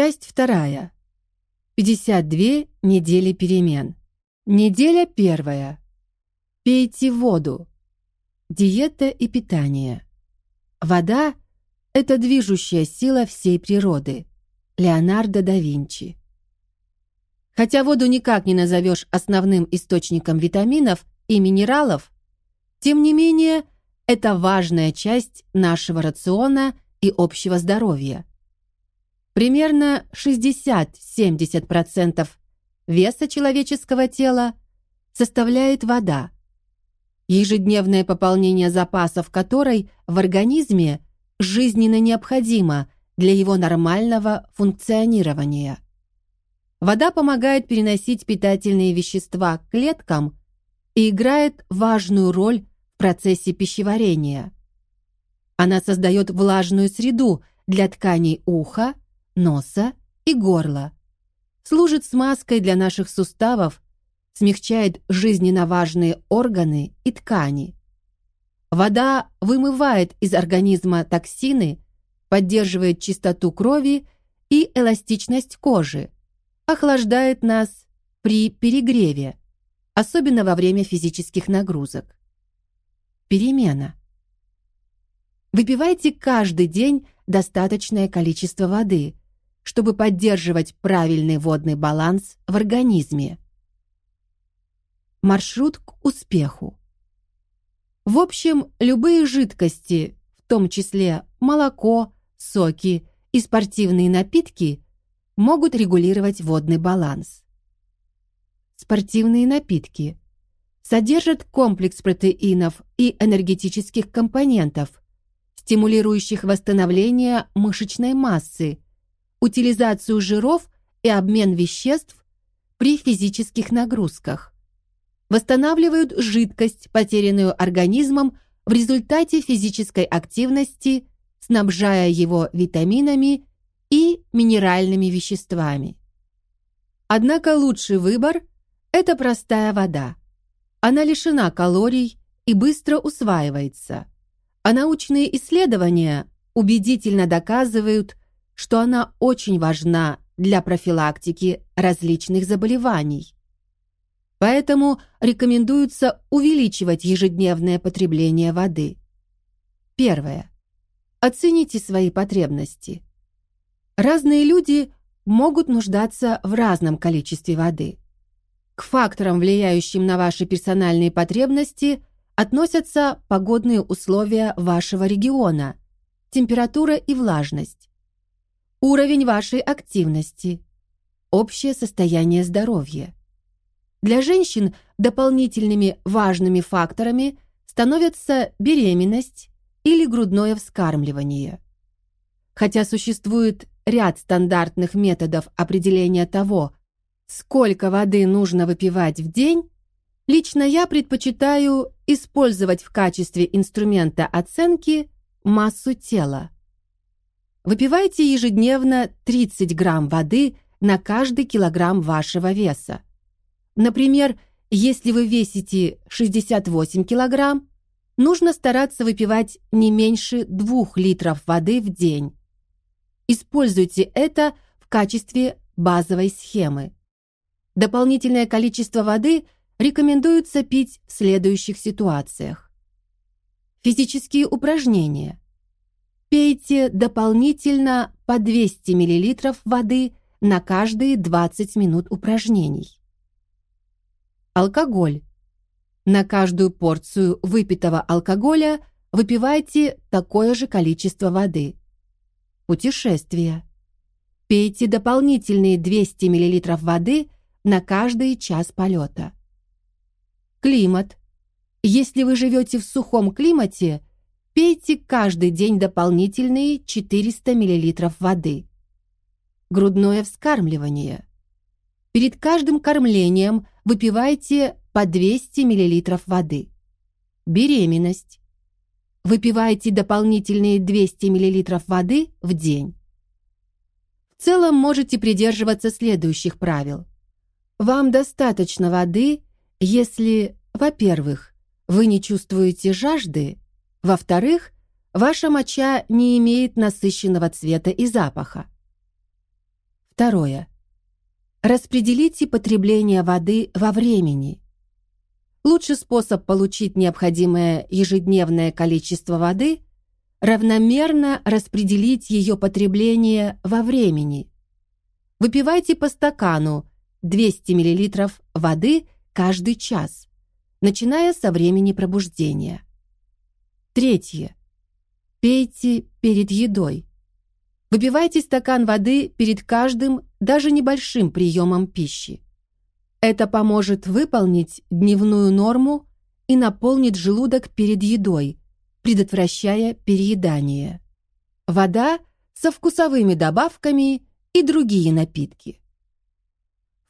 Часть вторая. 52 недели перемен. Неделя первая. Пейте воду. Диета и питание. Вода – это движущая сила всей природы. Леонардо да Винчи. Хотя воду никак не назовешь основным источником витаминов и минералов, тем не менее, это важная часть нашего рациона и общего здоровья. Примерно 60-70% веса человеческого тела составляет вода, ежедневное пополнение запасов которой в организме жизненно необходимо для его нормального функционирования. Вода помогает переносить питательные вещества к клеткам и играет важную роль в процессе пищеварения. Она создает влажную среду для тканей уха, носа и горла. Служит смазкой для наших суставов, смягчает жизненно важные органы и ткани. Вода вымывает из организма токсины, поддерживает чистоту крови и эластичность кожи, охлаждает нас при перегреве, особенно во время физических нагрузок. Перемена. Выпивайте каждый день достаточное количество воды, чтобы поддерживать правильный водный баланс в организме. Маршрут к успеху. В общем, любые жидкости, в том числе молоко, соки и спортивные напитки, могут регулировать водный баланс. Спортивные напитки содержат комплекс протеинов и энергетических компонентов, стимулирующих восстановление мышечной массы утилизацию жиров и обмен веществ при физических нагрузках. Восстанавливают жидкость, потерянную организмом в результате физической активности, снабжая его витаминами и минеральными веществами. Однако лучший выбор – это простая вода. Она лишена калорий и быстро усваивается. А научные исследования убедительно доказывают, что она очень важна для профилактики различных заболеваний. Поэтому рекомендуется увеличивать ежедневное потребление воды. Первое. Оцените свои потребности. Разные люди могут нуждаться в разном количестве воды. К факторам, влияющим на ваши персональные потребности, относятся погодные условия вашего региона, температура и влажность уровень вашей активности, общее состояние здоровья. Для женщин дополнительными важными факторами становятся беременность или грудное вскармливание. Хотя существует ряд стандартных методов определения того, сколько воды нужно выпивать в день, лично я предпочитаю использовать в качестве инструмента оценки массу тела. Выпивайте ежедневно 30 грамм воды на каждый килограмм вашего веса. Например, если вы весите 68 килограмм, нужно стараться выпивать не меньше 2 литров воды в день. Используйте это в качестве базовой схемы. Дополнительное количество воды рекомендуется пить в следующих ситуациях. Физические упражнения – Пейте дополнительно по 200 мл воды на каждые 20 минут упражнений. Алкоголь. На каждую порцию выпитого алкоголя выпивайте такое же количество воды. Путешествия. Пейте дополнительные 200 мл воды на каждый час полета. Климат. Если вы живете в сухом климате, Пейте каждый день дополнительные 400 мл воды. Грудное вскармливание. Перед каждым кормлением выпивайте по 200 мл воды. Беременность. Выпивайте дополнительные 200 мл воды в день. В целом можете придерживаться следующих правил. Вам достаточно воды, если, во-первых, вы не чувствуете жажды, во-вторых, ваша моча не имеет насыщенного цвета и запаха. Второе. Распределите потребление воды во времени. Лучший способ получить необходимое ежедневное количество воды – равномерно распределить ее потребление во времени. Выпивайте по стакану 200 мл воды каждый час, начиная со времени пробуждения. Третье. Пейте перед едой. Выпивайте стакан воды перед каждым, даже небольшим приемом пищи. Это поможет выполнить дневную норму и наполнит желудок перед едой, предотвращая переедание. Вода со вкусовыми добавками и другие напитки.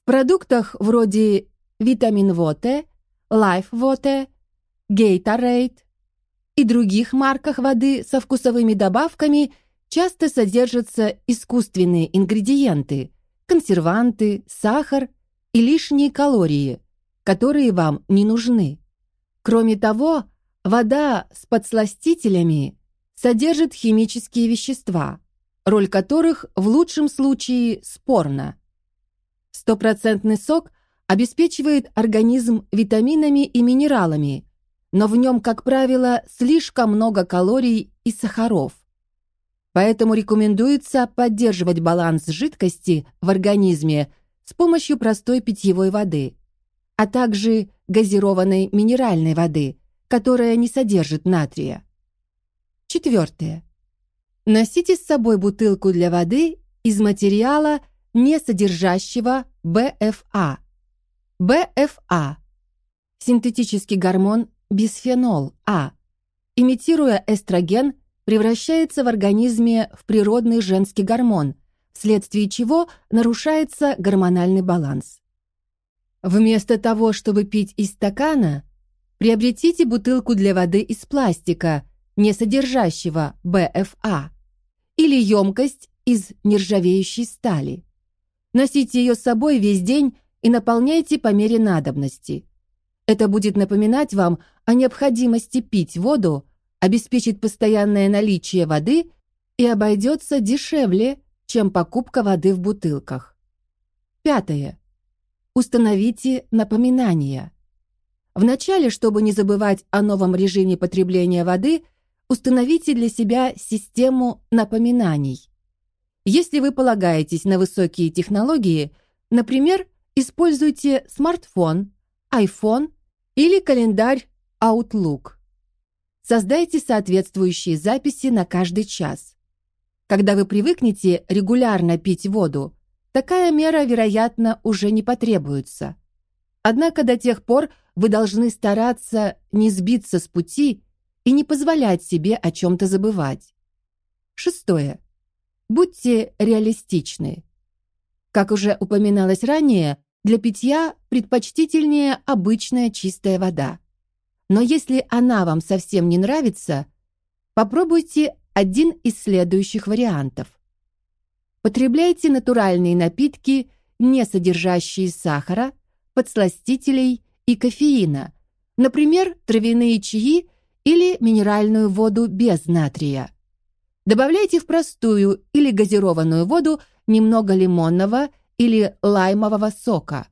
В продуктах вроде Витамин Воте, Life Воте, Gatorade и других марках воды со вкусовыми добавками – часто содержатся искусственные ингредиенты, консерванты, сахар и лишние калории, которые вам не нужны. Кроме того, вода с подсластителями содержит химические вещества, роль которых в лучшем случае спорна. Стопроцентный сок обеспечивает организм витаминами и минералами, но в нем, как правило, слишком много калорий и сахаров – Поэтому рекомендуется поддерживать баланс жидкости в организме с помощью простой питьевой воды, а также газированной минеральной воды, которая не содержит натрия. Четвертое. Носите с собой бутылку для воды из материала, не содержащего БФА. БФА – синтетический гормон бисфенол А, имитируя эстроген – превращается в организме в природный женский гормон, вследствие чего нарушается гормональный баланс. Вместо того, чтобы пить из стакана, приобретите бутылку для воды из пластика, не содержащего БФА, или емкость из нержавеющей стали. Носите ее с собой весь день и наполняйте по мере надобности. Это будет напоминать вам о необходимости пить воду, обеспечит постоянное наличие воды и обойдется дешевле, чем покупка воды в бутылках. Пятое. Установите напоминания. Вначале, чтобы не забывать о новом режиме потребления воды, установите для себя систему напоминаний. Если вы полагаетесь на высокие технологии, например, используйте смартфон, iPhone или календарь Outlook. Создайте соответствующие записи на каждый час. Когда вы привыкнете регулярно пить воду, такая мера, вероятно, уже не потребуется. Однако до тех пор вы должны стараться не сбиться с пути и не позволять себе о чем-то забывать. Шестое. Будьте реалистичны. Как уже упоминалось ранее, для питья предпочтительнее обычная чистая вода. Но если она вам совсем не нравится, попробуйте один из следующих вариантов. Потребляйте натуральные напитки, не содержащие сахара, подсластителей и кофеина, например, травяные чаи или минеральную воду без натрия. Добавляйте в простую или газированную воду немного лимонного или лаймового сока.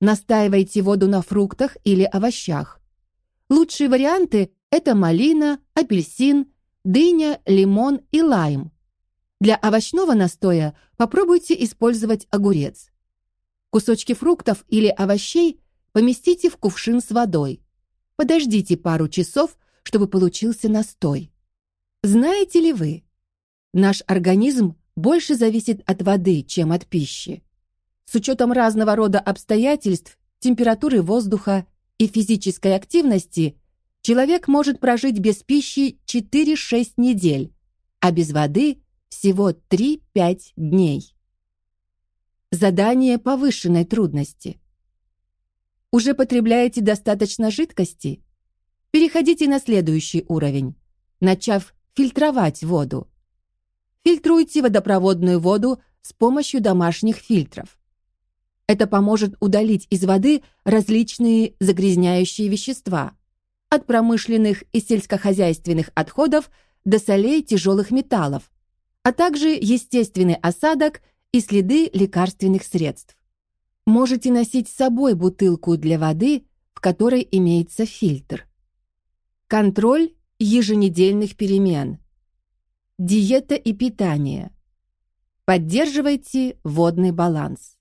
Настаивайте воду на фруктах или овощах. Лучшие варианты – это малина, апельсин, дыня, лимон и лайм. Для овощного настоя попробуйте использовать огурец. Кусочки фруктов или овощей поместите в кувшин с водой. Подождите пару часов, чтобы получился настой. Знаете ли вы, наш организм больше зависит от воды, чем от пищи. С учетом разного рода обстоятельств, температуры воздуха и физической активности человек может прожить без пищи 4-6 недель, а без воды всего 3-5 дней. Задание повышенной трудности. Уже потребляете достаточно жидкости? Переходите на следующий уровень, начав фильтровать воду. Фильтруйте водопроводную воду с помощью домашних фильтров. Это поможет удалить из воды различные загрязняющие вещества, от промышленных и сельскохозяйственных отходов до солей тяжелых металлов, а также естественный осадок и следы лекарственных средств. Можете носить с собой бутылку для воды, в которой имеется фильтр. Контроль еженедельных перемен. Диета и питание. Поддерживайте водный баланс.